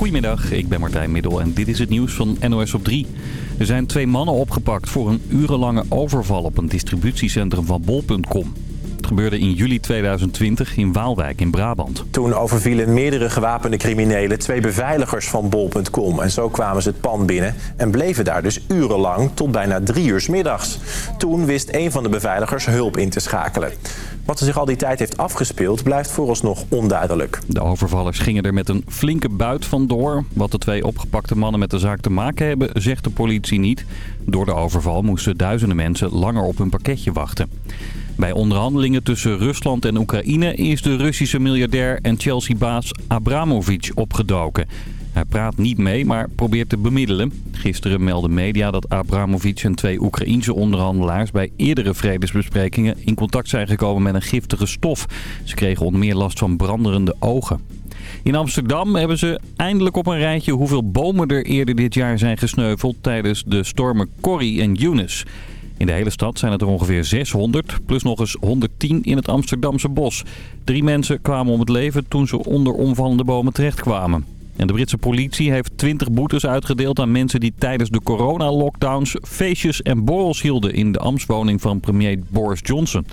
Goedemiddag, ik ben Martijn Middel en dit is het nieuws van NOS op 3. Er zijn twee mannen opgepakt voor een urenlange overval op een distributiecentrum van bol.com. Gebeurde in juli 2020 in Waalwijk in Brabant. Toen overvielen meerdere gewapende criminelen twee beveiligers van bol.com. En zo kwamen ze het pand binnen en bleven daar dus urenlang tot bijna drie uur 's middags. Toen wist een van de beveiligers hulp in te schakelen. Wat er zich al die tijd heeft afgespeeld blijft vooralsnog onduidelijk. De overvallers gingen er met een flinke buit vandoor. Wat de twee opgepakte mannen met de zaak te maken hebben, zegt de politie niet. Door de overval moesten duizenden mensen langer op hun pakketje wachten. Bij onderhandelingen tussen Rusland en Oekraïne is de Russische miljardair en Chelsea-baas Abramovic opgedoken. Hij praat niet mee, maar probeert te bemiddelen. Gisteren meldde media dat Abramovic en twee Oekraïense onderhandelaars... bij eerdere vredesbesprekingen in contact zijn gekomen met een giftige stof. Ze kregen onder meer last van branderende ogen. In Amsterdam hebben ze eindelijk op een rijtje hoeveel bomen er eerder dit jaar zijn gesneuveld... tijdens de stormen Corrie en Eunice. In de hele stad zijn het er ongeveer 600, plus nog eens 110 in het Amsterdamse bos. Drie mensen kwamen om het leven toen ze onder omvallende bomen terechtkwamen. En de Britse politie heeft 20 boetes uitgedeeld aan mensen die tijdens de coronalockdowns feestjes en borrels hielden in de ambtswoning van premier Boris Johnson.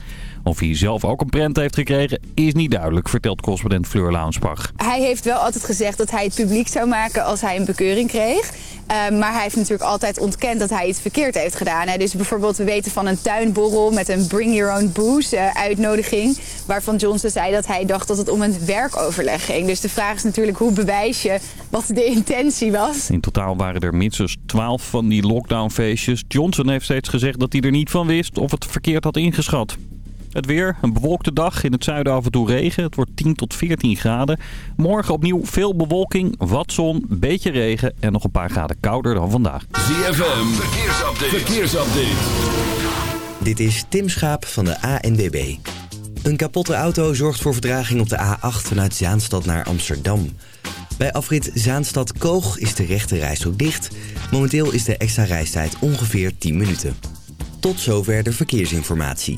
Of hij zelf ook een prent heeft gekregen is niet duidelijk, vertelt correspondent Fleur Launsbach. Hij heeft wel altijd gezegd dat hij het publiek zou maken als hij een bekeuring kreeg. Uh, maar hij heeft natuurlijk altijd ontkend dat hij iets verkeerd heeft gedaan. Hè. Dus bijvoorbeeld we weten van een tuinborrel met een bring your own booze uh, uitnodiging. Waarvan Johnson zei dat hij dacht dat het om een werkoverleg ging. Dus de vraag is natuurlijk hoe bewijs je wat de intentie was. In totaal waren er minstens 12 van die lockdownfeestjes. Johnson heeft steeds gezegd dat hij er niet van wist of het verkeerd had ingeschat. Het weer, een bewolkte dag. In het zuiden af en toe regen. Het wordt 10 tot 14 graden. Morgen opnieuw veel bewolking, wat zon, beetje regen en nog een paar graden kouder dan vandaag. ZFM, verkeersupdate. verkeersupdate. Dit is Tim Schaap van de ANWB. Een kapotte auto zorgt voor vertraging op de A8 vanuit Zaanstad naar Amsterdam. Bij afrit Zaanstad-Koog is de rechte rijstrook dicht. Momenteel is de extra reistijd ongeveer 10 minuten. Tot zover de verkeersinformatie.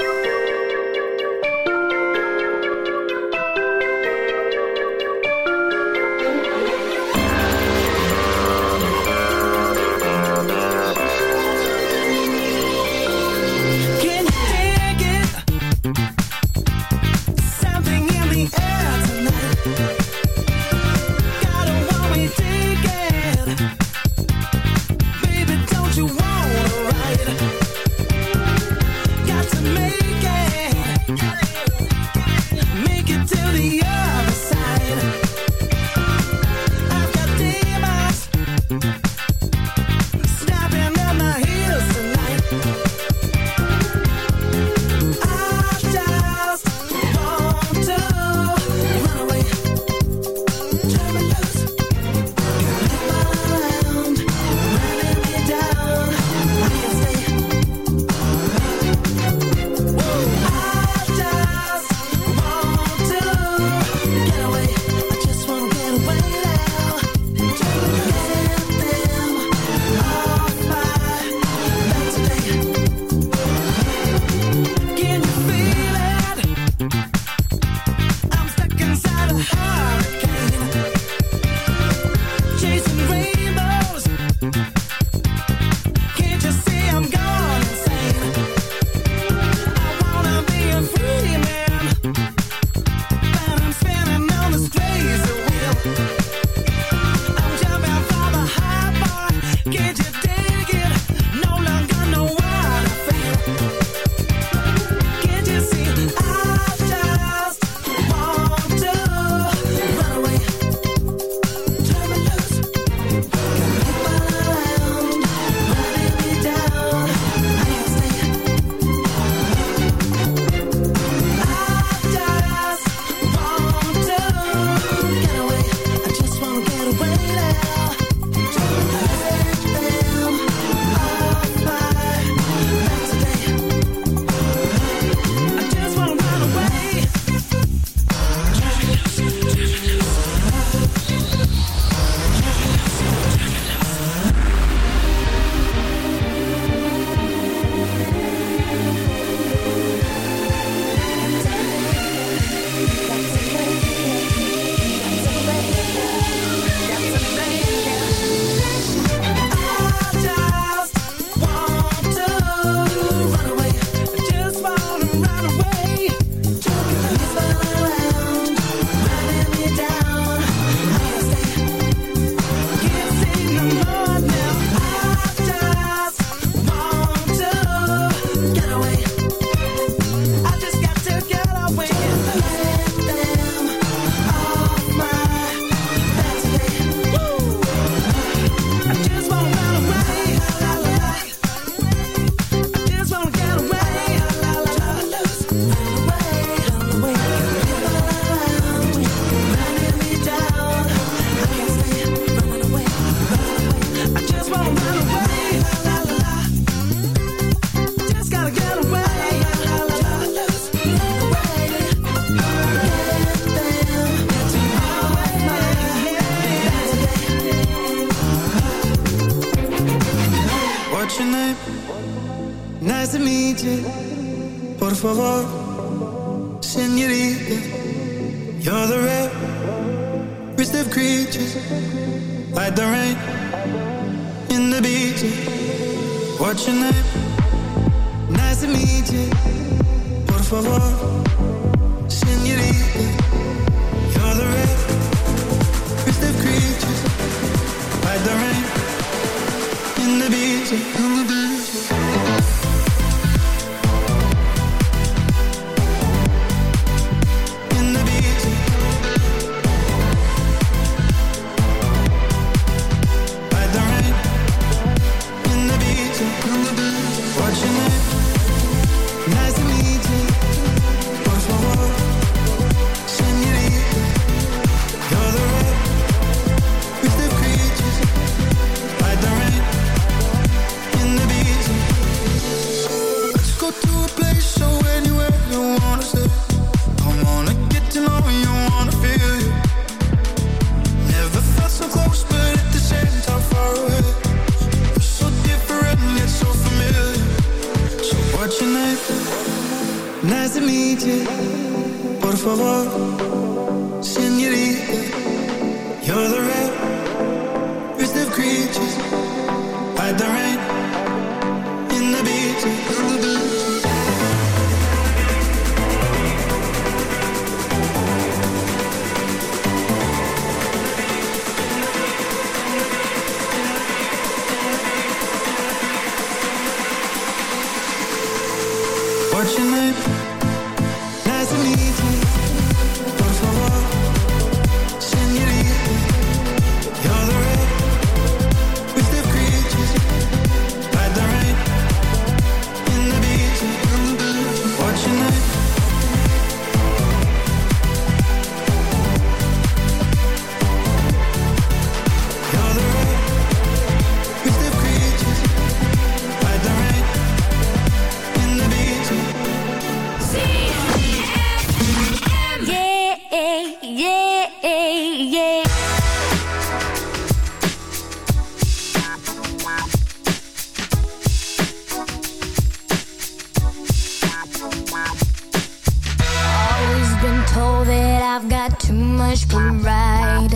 much pride.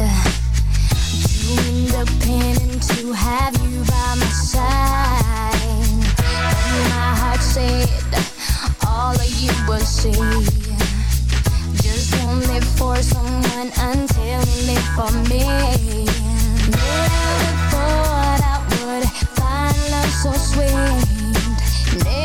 Too independent to have you by my side. My heart said all of you will see. Just won't live for someone until you live for me. Never thought I would find love so sweet. Never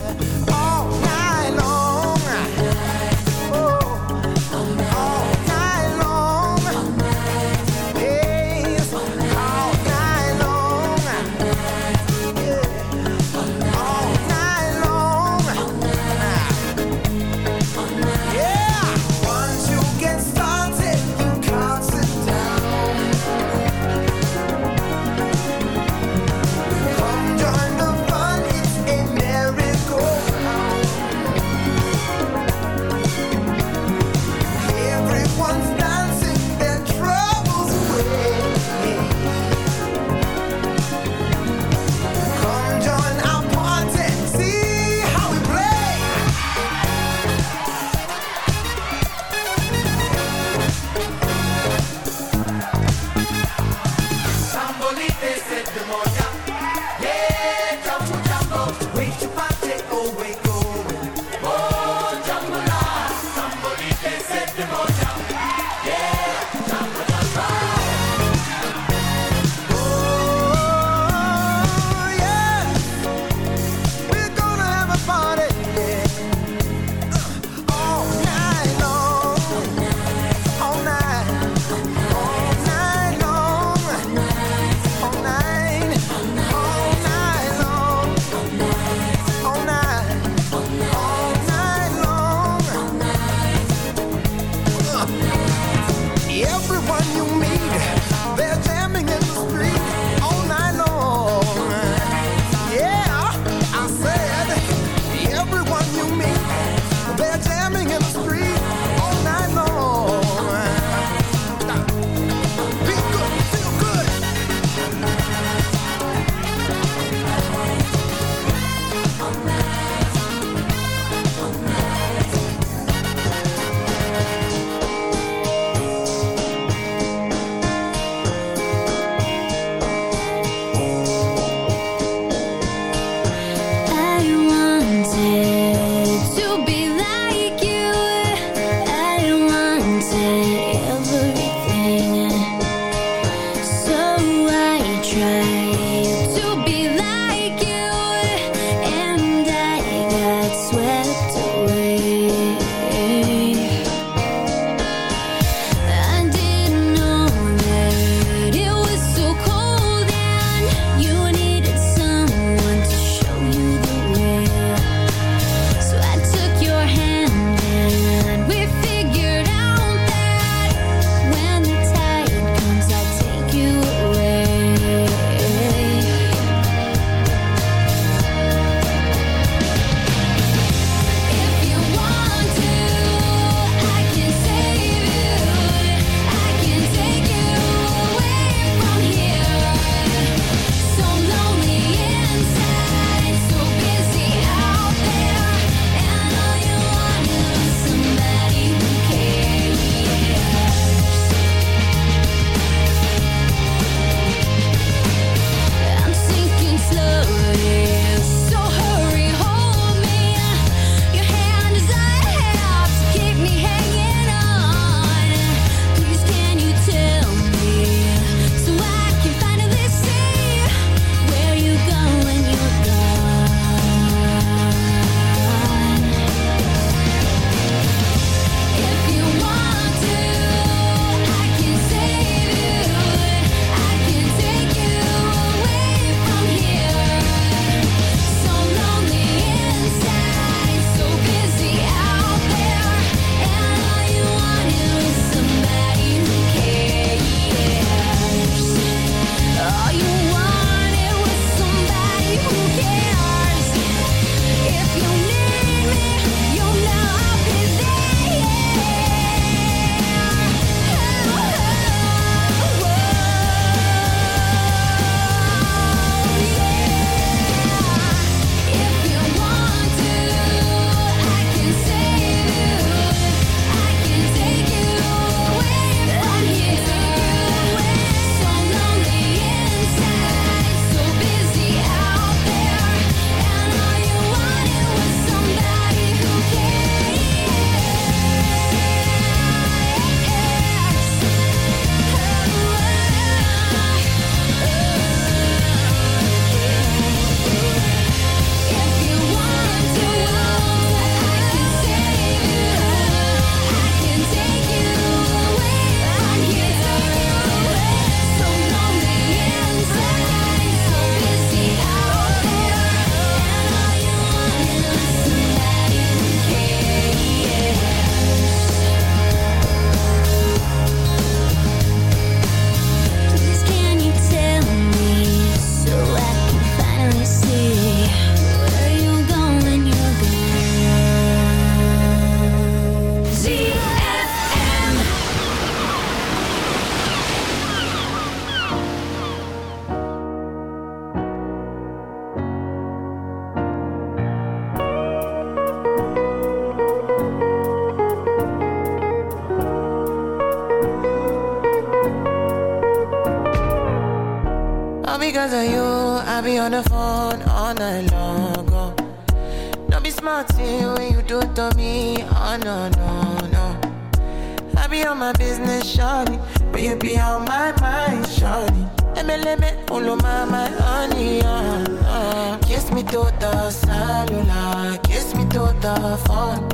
Try. MLM, follow my, my honey, uh, uh. Kiss me to the cellular, kiss me to the phone.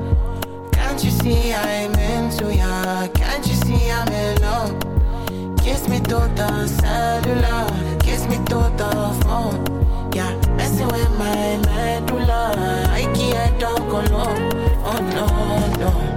Can't you see I'm into ya? Can't you see I'm in love? Kiss me to the cellular, kiss me to the phone. Yeah, messing with my medulla. I can't talk alone. Oh no, no.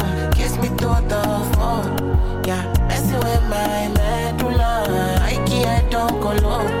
can't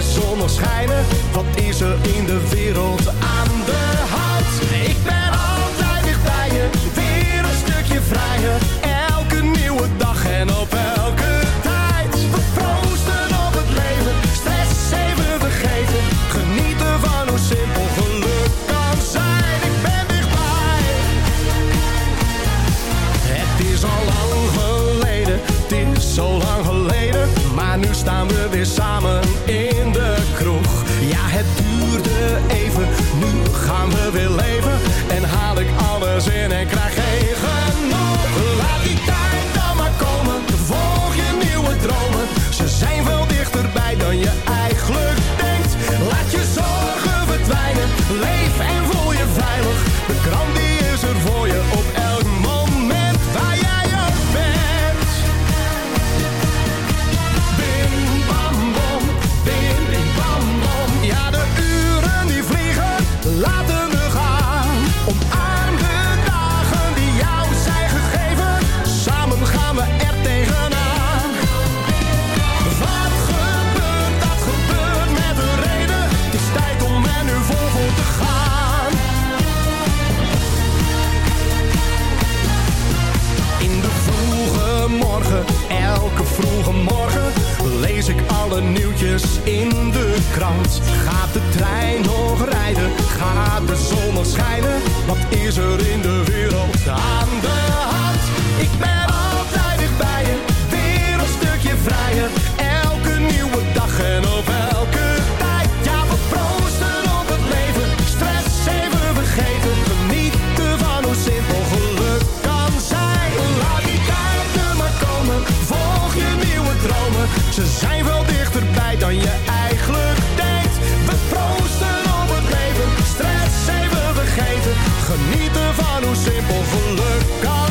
de zon schijnen? Wat is er in de wereld Genieten van hoe simpel geluk kan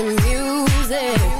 the music.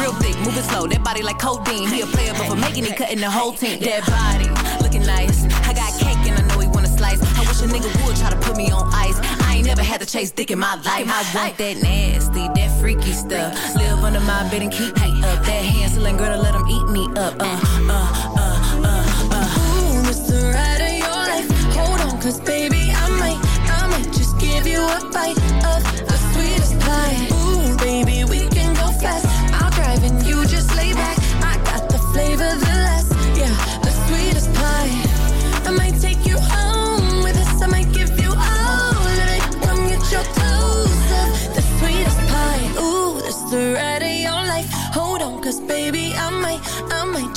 Real thick, moving slow, that body like codeine. He a player, but for making it, cutting the whole team. That body, looking nice. I got cake and I know he wanna slice. I wish a nigga would try to put me on ice. I ain't never had to chase dick in my life. I want that nasty, that freaky stuff. Live under my bed and keep me up. That Hansel and Gretel, let him eat me up. Uh, uh, uh, uh, uh. Ooh, the ride of your life. Hold on, cause baby, I might, I might just give you a bite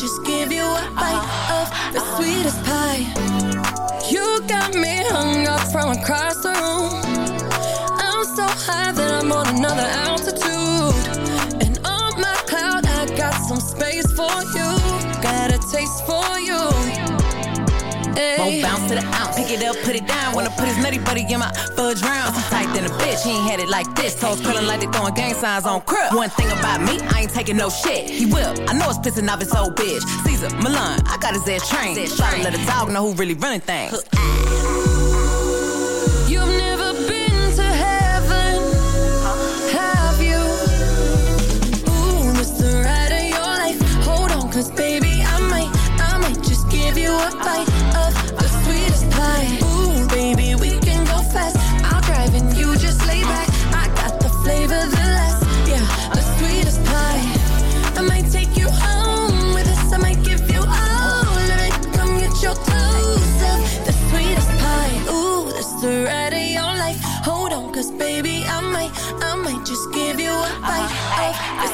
just give you a bite of the sweetest pie. You got me hung up from across the room. I'm so high that I'm on another altitude. And on my cloud, I got some space for you. Got a taste for you. Won't bounce to the ounce. Pick it up, put it down. Wanna put his nutty buddy in my fudge round. I'm tight than a bitch. He ain't had it like this. Toes curling like they throwing gang signs on crib. One thing about me, I ain't taking no shit. He will. I know it's pissing off his old bitch. Cesar, Millan, I got his ass trained. Try to let a dog know who really running things. You've never been to heaven, have you? Ooh, it's the ride of your life. Hold on, cause baby, I might, I might just give you a bite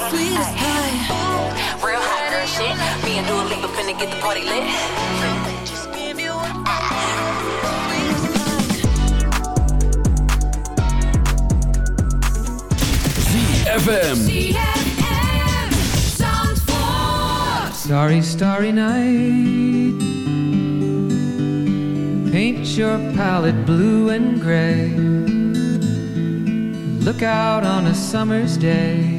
sweetest pie. Real hot girl shit. Me and Dua Lipa finna get the party lit. Just give ZFM. Starry, starry night. Paint your palette blue and gray. Look out on a summer's day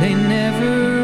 they never